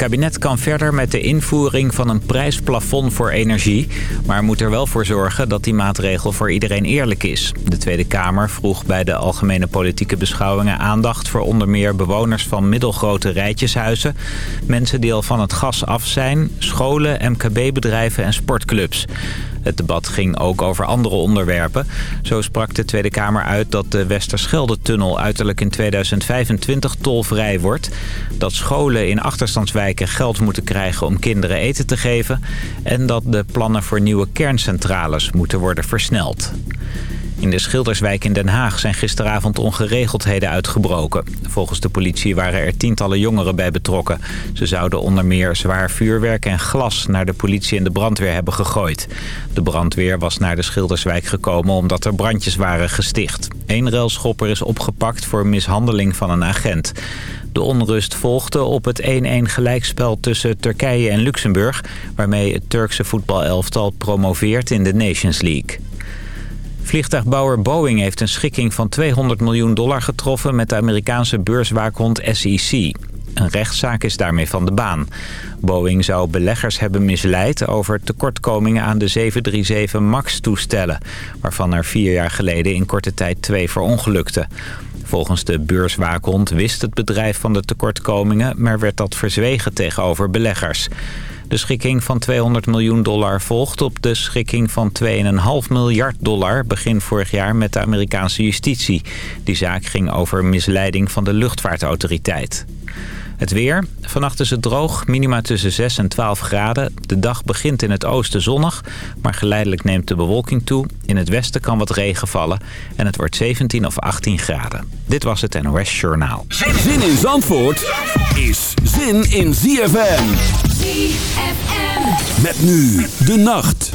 Kabinet kan verder met de invoering van een prijsplafond voor energie... maar moet er wel voor zorgen dat die maatregel voor iedereen eerlijk is. De Tweede Kamer vroeg bij de algemene politieke beschouwingen aandacht... voor onder meer bewoners van middelgrote rijtjeshuizen... mensen die al van het gas af zijn, scholen, MKB-bedrijven en sportclubs... Het debat ging ook over andere onderwerpen. Zo sprak de Tweede Kamer uit dat de Westerschelde-tunnel uiterlijk in 2025 tolvrij wordt. Dat scholen in achterstandswijken geld moeten krijgen om kinderen eten te geven. En dat de plannen voor nieuwe kerncentrales moeten worden versneld. In de Schilderswijk in Den Haag zijn gisteravond ongeregeldheden uitgebroken. Volgens de politie waren er tientallen jongeren bij betrokken. Ze zouden onder meer zwaar vuurwerk en glas naar de politie en de brandweer hebben gegooid. De brandweer was naar de Schilderswijk gekomen omdat er brandjes waren gesticht. Eén railschopper is opgepakt voor mishandeling van een agent. De onrust volgde op het 1-1 gelijkspel tussen Turkije en Luxemburg... waarmee het Turkse voetbalelftal promoveert in de Nations League. Vliegtuigbouwer Boeing heeft een schikking van 200 miljoen dollar getroffen met de Amerikaanse beurswaakhond SEC. Een rechtszaak is daarmee van de baan. Boeing zou beleggers hebben misleid over tekortkomingen aan de 737 MAX-toestellen... waarvan er vier jaar geleden in korte tijd twee verongelukten. Volgens de beurswaakhond wist het bedrijf van de tekortkomingen... maar werd dat verzwegen tegenover beleggers. De schikking van 200 miljoen dollar volgt op de schikking van 2,5 miljard dollar begin vorig jaar met de Amerikaanse justitie. Die zaak ging over misleiding van de luchtvaartautoriteit. Het weer. Vannacht is het droog, minima tussen 6 en 12 graden. De dag begint in het oosten zonnig, maar geleidelijk neemt de bewolking toe. In het westen kan wat regen vallen en het wordt 17 of 18 graden. Dit was het NOS Journaal. Zin in Zandvoort is zin in ZFM. ZFM. Met nu de nacht.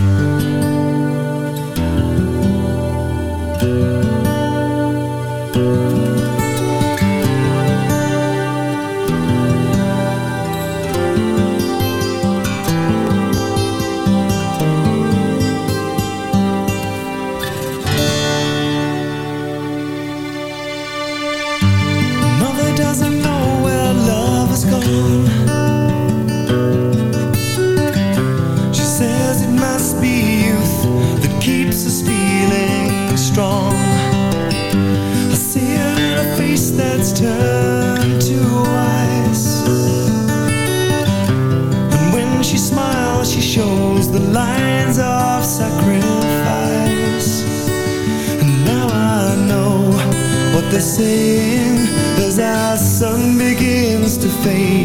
Saying as our sun begins to fade.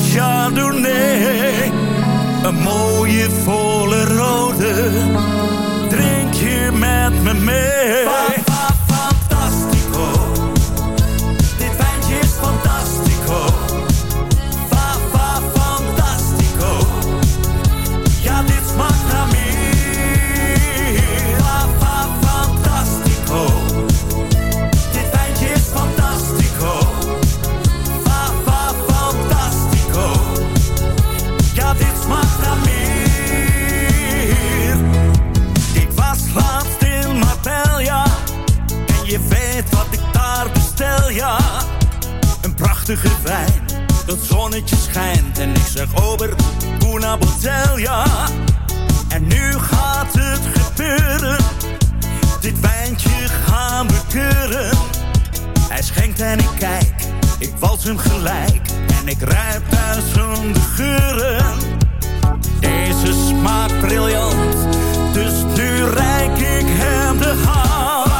wat Chardonnay. Een mooie volle rode, drink hier met me mee. Het zonnetje schijnt en ik zeg over una botella. En nu gaat het gebeuren, dit wijntje gaan we keuren. Hij schenkt en ik kijk, ik wals hem gelijk en ik ruik duizenden geuren. Deze smaakt briljant, dus nu reik ik hem de hand.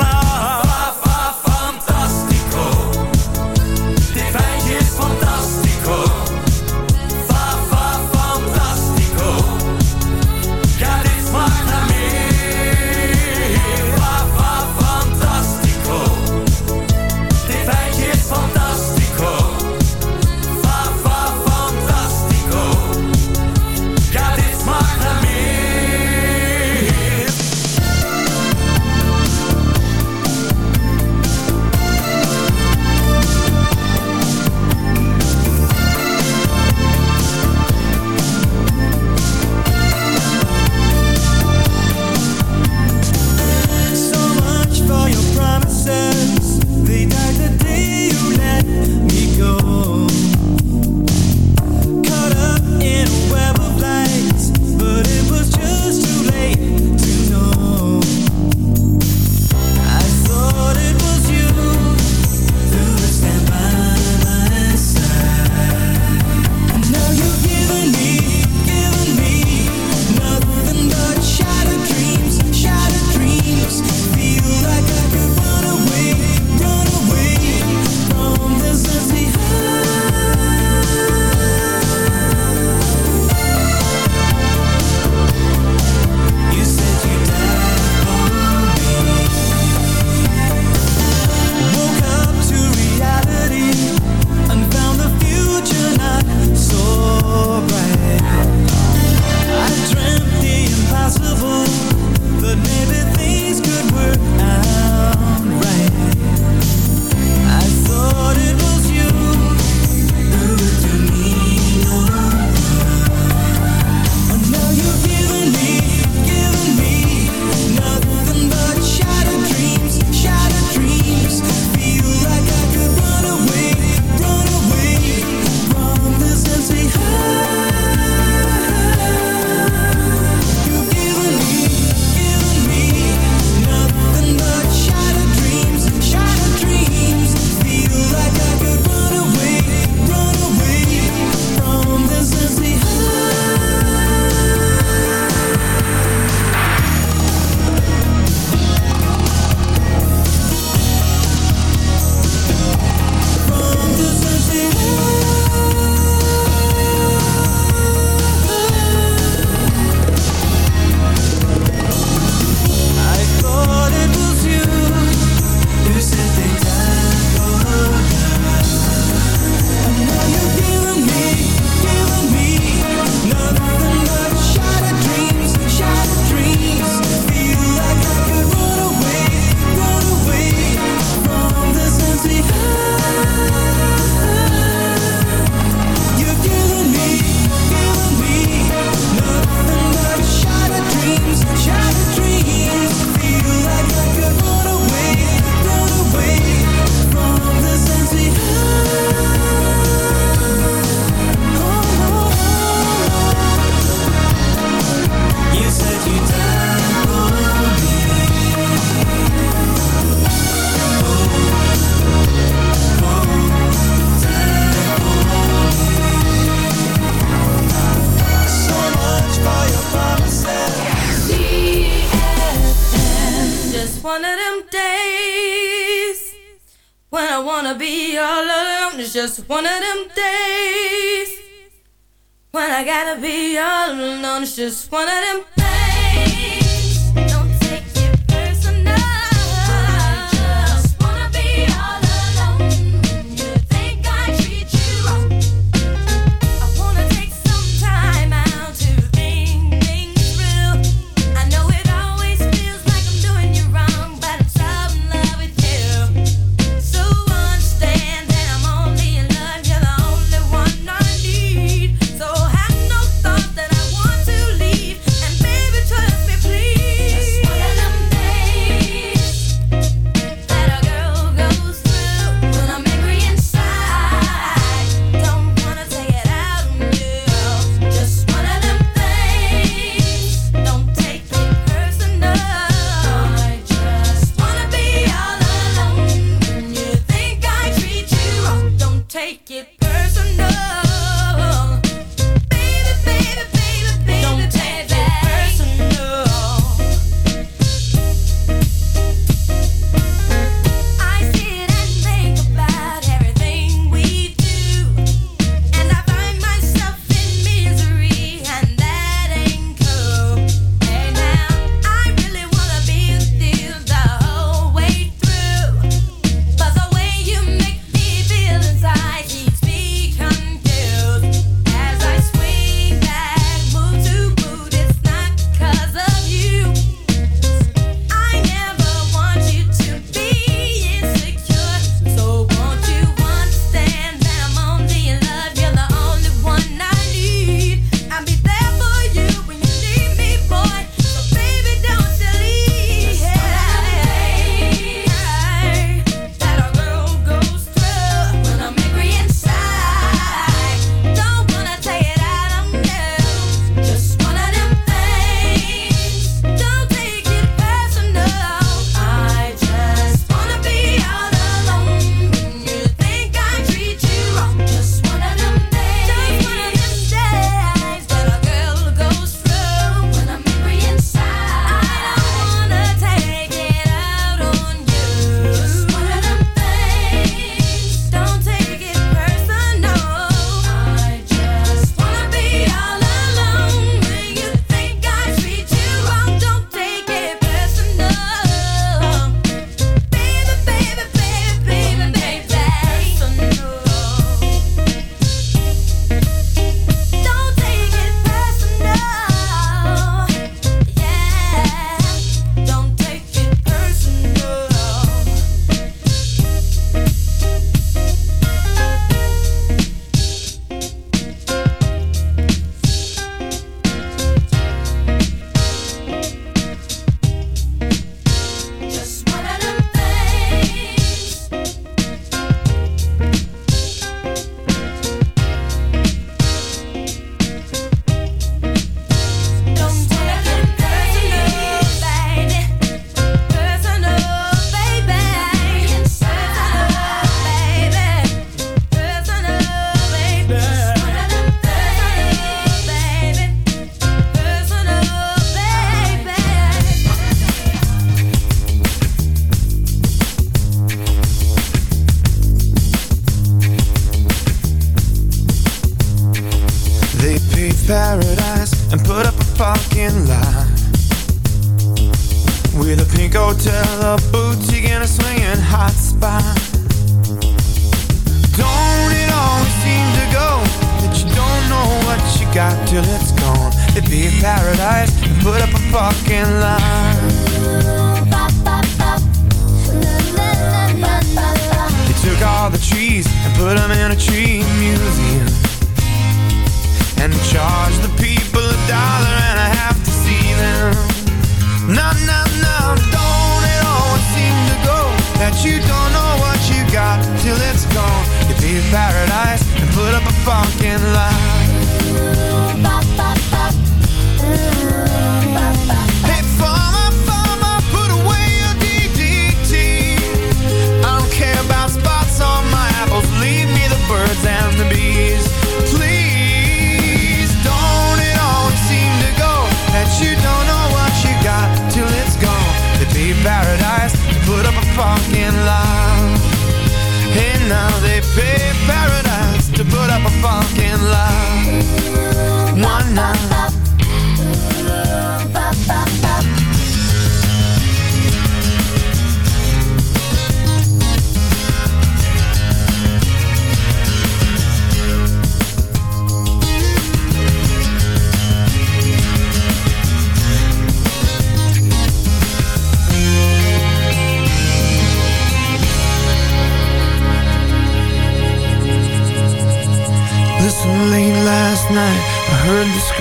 just one of them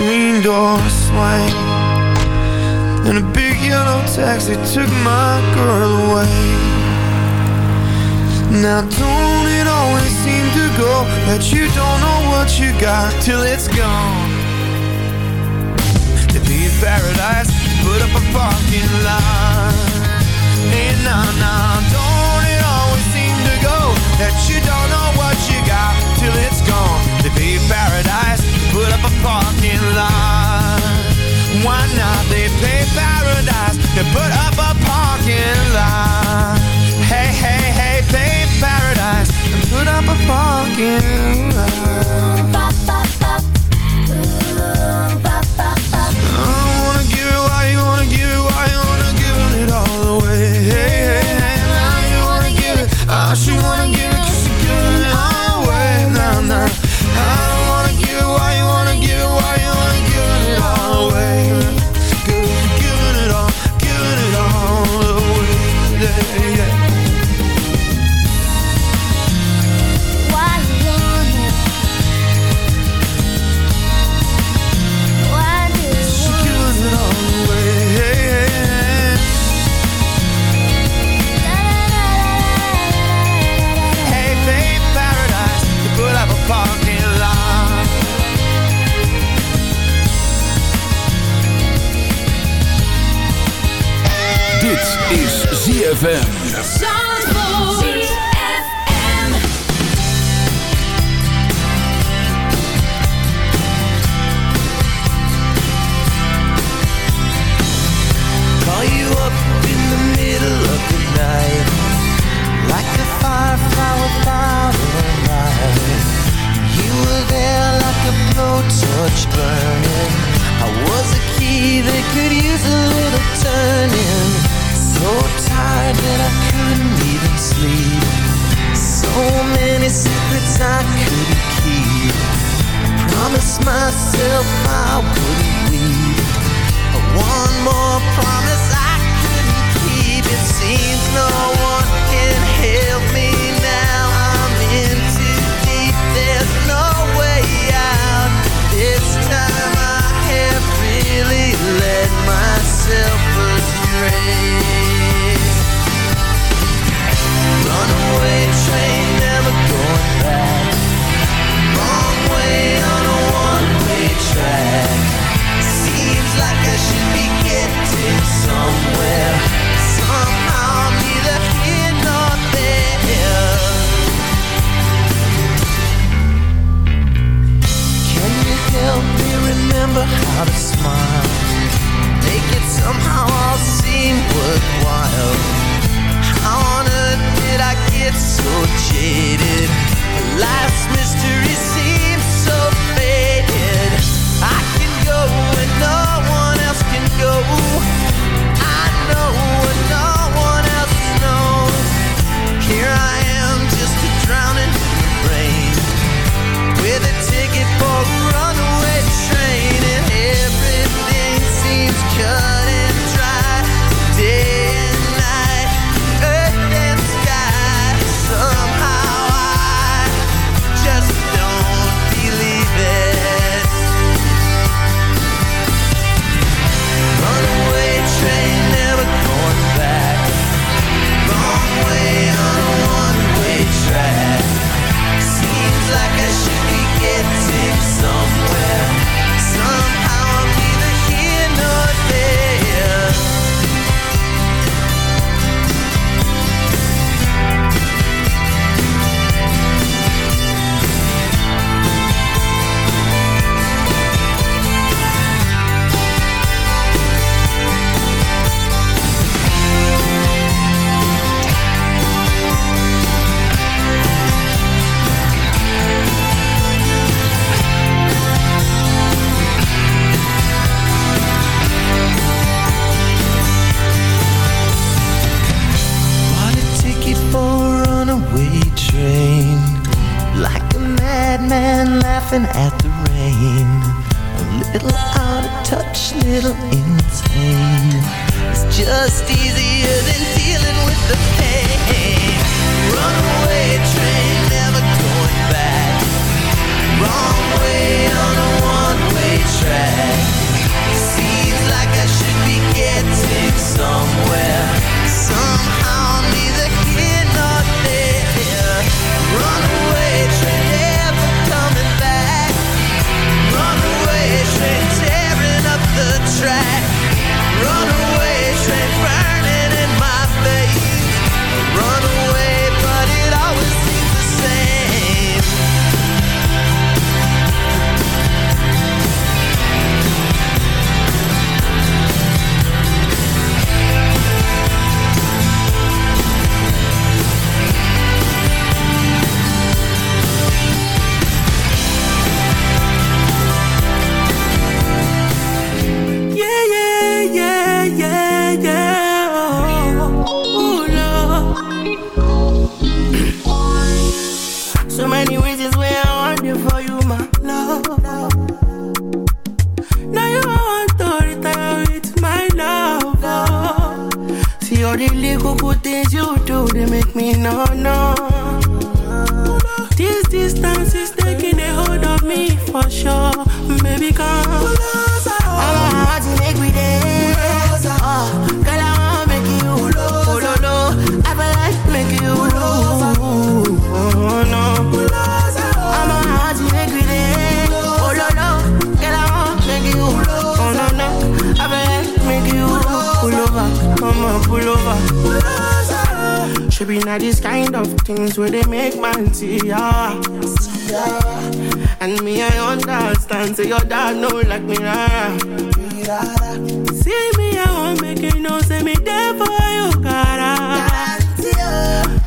screen door swang And a big yellow taxi took my girl away. Now don't it always seem to go That you don't know what you got till it's gone? To be a paradise, put up a parking lot. And nah, nah, don't it always seem to go That you don't know what you got till it's gone? To be a paradise up a parking lot. Why not? They play paradise. They put up a parking lot. Hey, hey, hey, play paradise and put up a parking lot.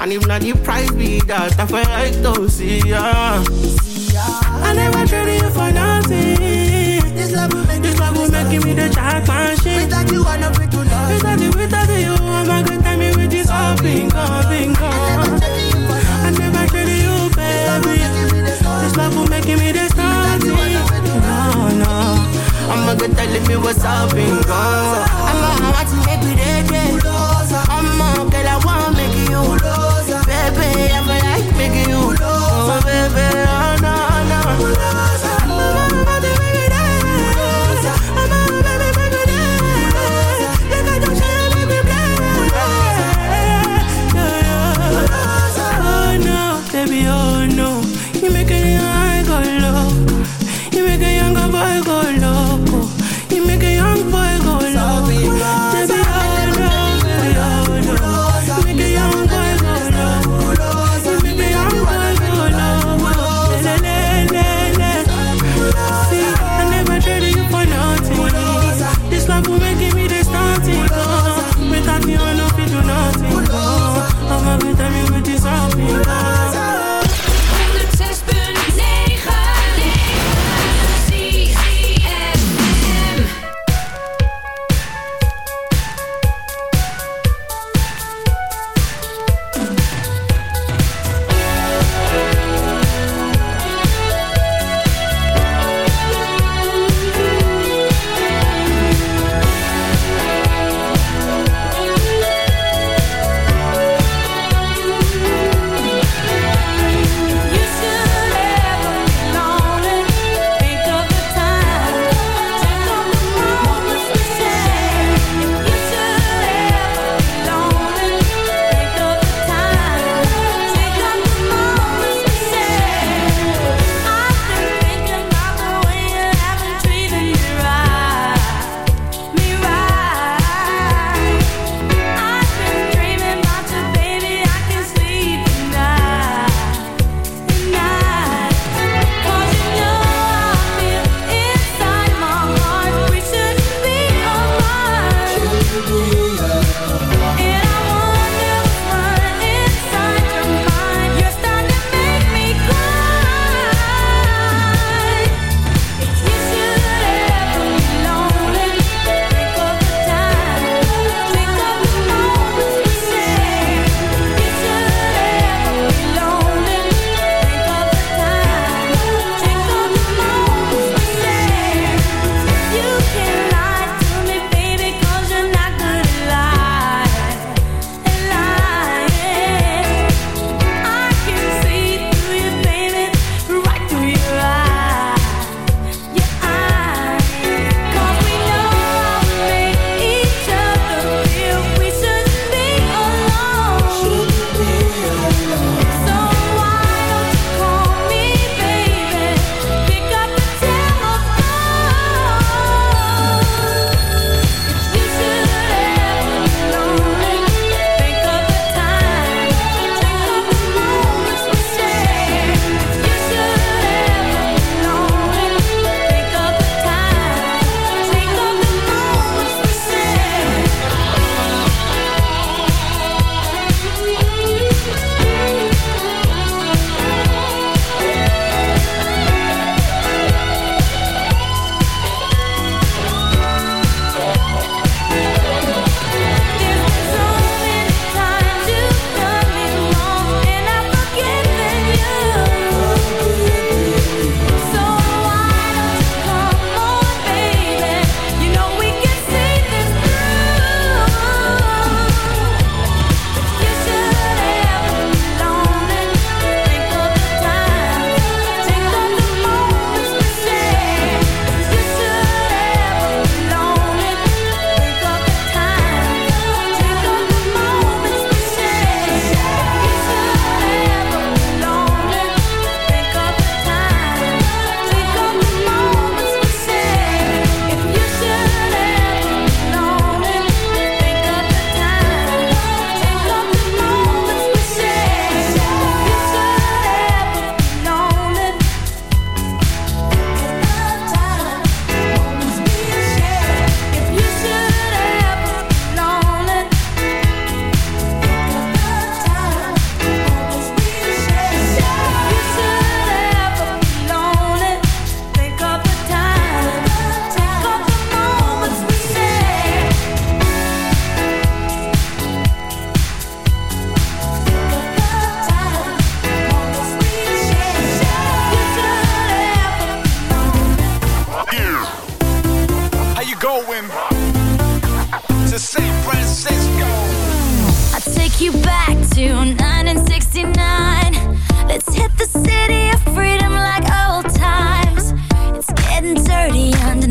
And if not, the price that, I feel like to see ya. See ya. I never traded you for nothing. This love will make this love will make me the championship. Without you, I never to love. Without you, without you, I'm a good time with this all bingo, bingo. I never traded you, baby. This love will make me the starting. No, no. I'm a good telling me what's up, bingo. I'm a hot to make it, I'm a girl, I wanna make you baby, I feel like making you love. Oh, baby, oh, no, no, no.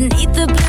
Underneath the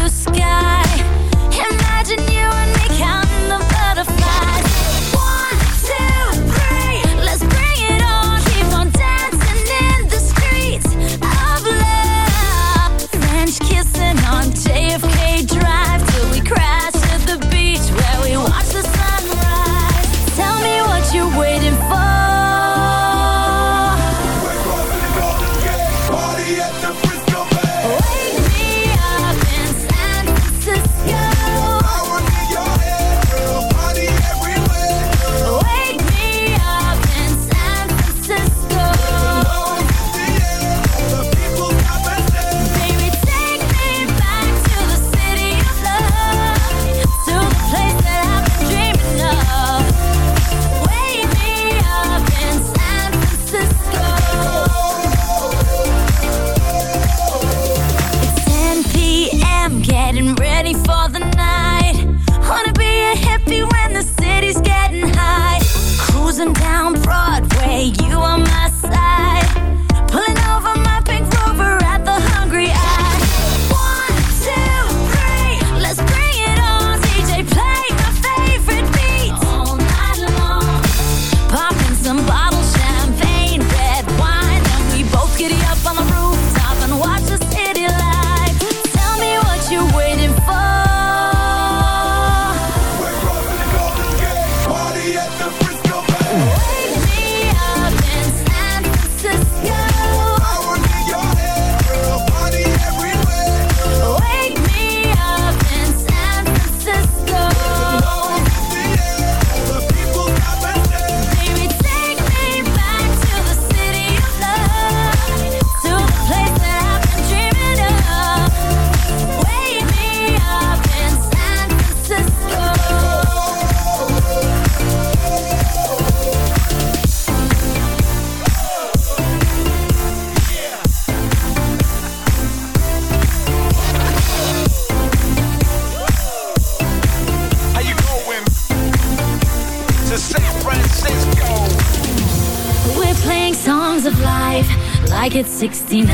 69.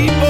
people.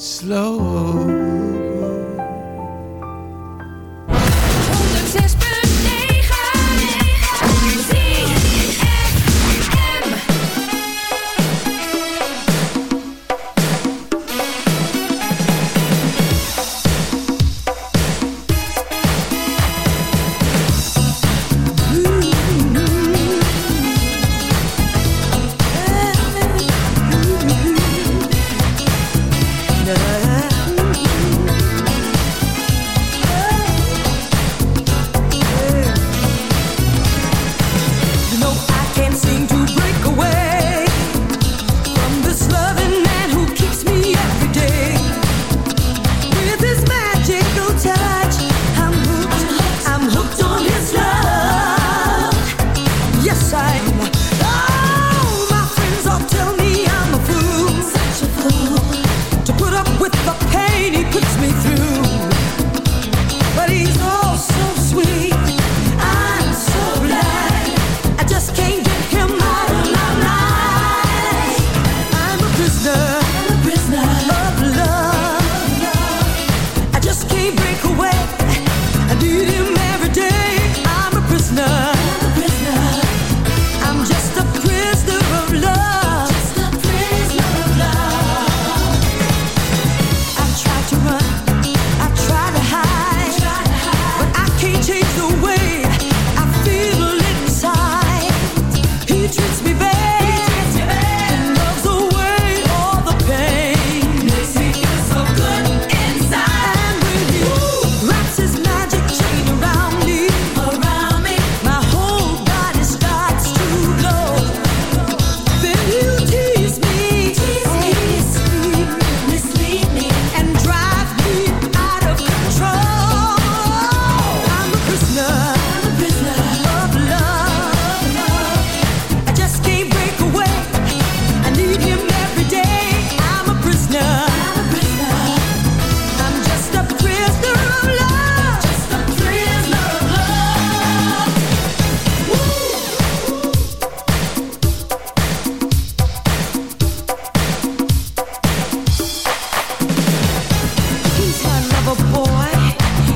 Slow.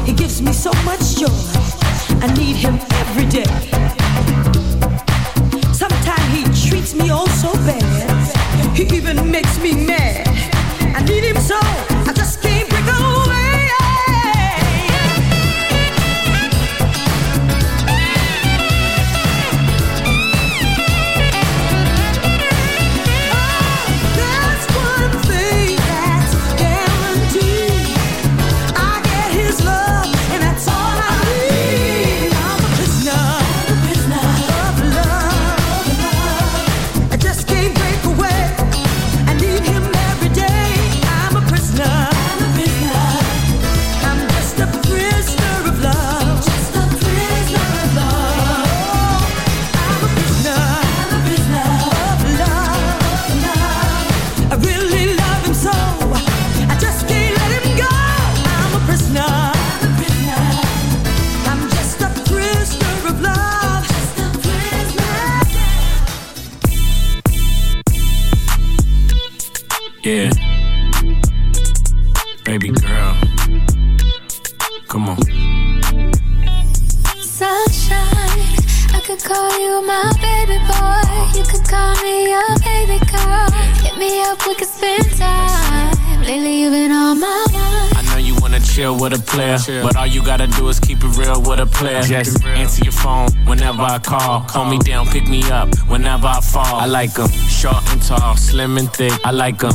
He gives me so much joy. I need him every day. Sometimes he treats me all so bad. He even makes me with a player, but all you gotta do is keep it real with a player. Just answer your phone whenever I call. Call me down, pick me up whenever I fall. I like 'em short and tall, slim and thick. I like 'em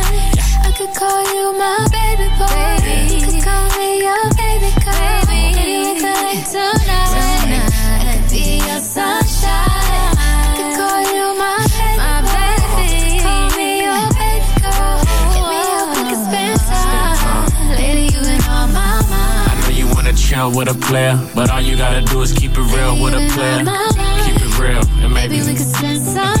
Sunshine, I call you my baby boy. You could call me your baby girl. Maybe we could link tonight. I could be your sunshine. I could call you my baby boy. Call me your baby girl. Hit me up, we could spend time. Lately, you've been on my mind. I know you wanna chill with a player, but all you gotta do is keep it real with a player. Keep it real, and maybe Maybe we could spend some time.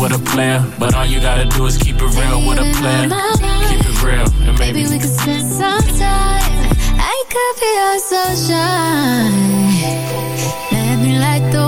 With a player, but all you gotta do is keep it real with a player. Keep it real, and maybe Maybe we could spend some time. I could be your sunshine. Let me light the